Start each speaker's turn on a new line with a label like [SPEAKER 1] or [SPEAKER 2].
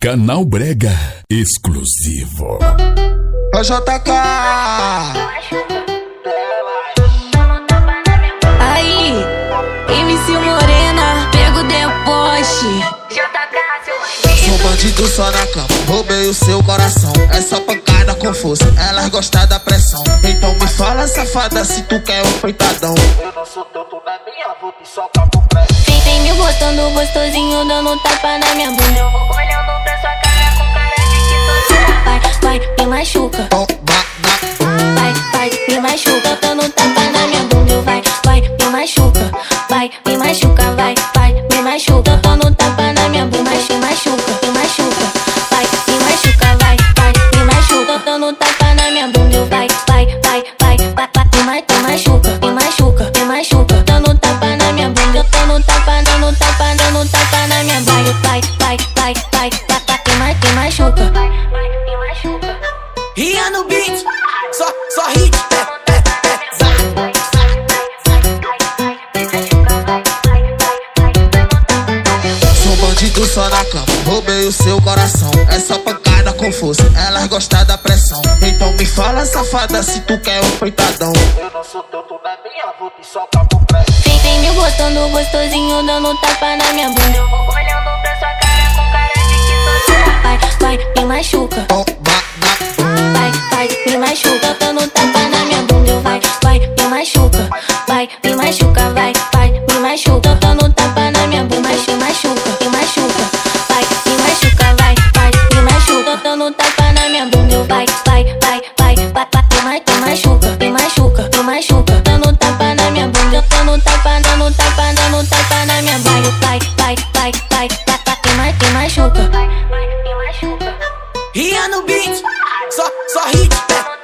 [SPEAKER 1] Canal Brega exclusivo.
[SPEAKER 2] Ô JK,
[SPEAKER 3] Aí, MC Morena, pego deboche.
[SPEAKER 2] sou bandido só na cama, roubei o seu coração. É só pancada com força, elas gostam da pressão. Então me fala, safada, se tu quer um peitadão. Eu não sou não é minha, vou te socar pro pé.
[SPEAKER 3] Tem, tem me botando gostosinho, dando tapa na minha bunda. Machuca.
[SPEAKER 4] Ria no beat, só, só hit. É, é, é.
[SPEAKER 2] Sou bandido só na cama, roubei o seu coração. É só pancada com força, elas gostam da pressão. Então me fala, safada, se tu quer um peitadão. Eu não sou teu, tu não é minha, vou te socar pro pé.
[SPEAKER 3] Vem, vem me botando gostosinho, dando tapa na minha bunda. Eu vou olhando pra Dando tapa na minha bunda. Me machuca, me machuca. Vai, me machuca. Vai, vai, me machuca. Dando tapa na minha bunda. Eu Vai, vai, vai, vai, vai, vai. Me machuca, me machuca, me machuca. Dando tapa na minha bunda. Dando tapa, dando tapa, dando tapa na minha bunda. Vai, vai, vai, vai, vai, vai. Me machuca. Vai, vai, me machuca.
[SPEAKER 4] Ria no beat, só, só hit. É,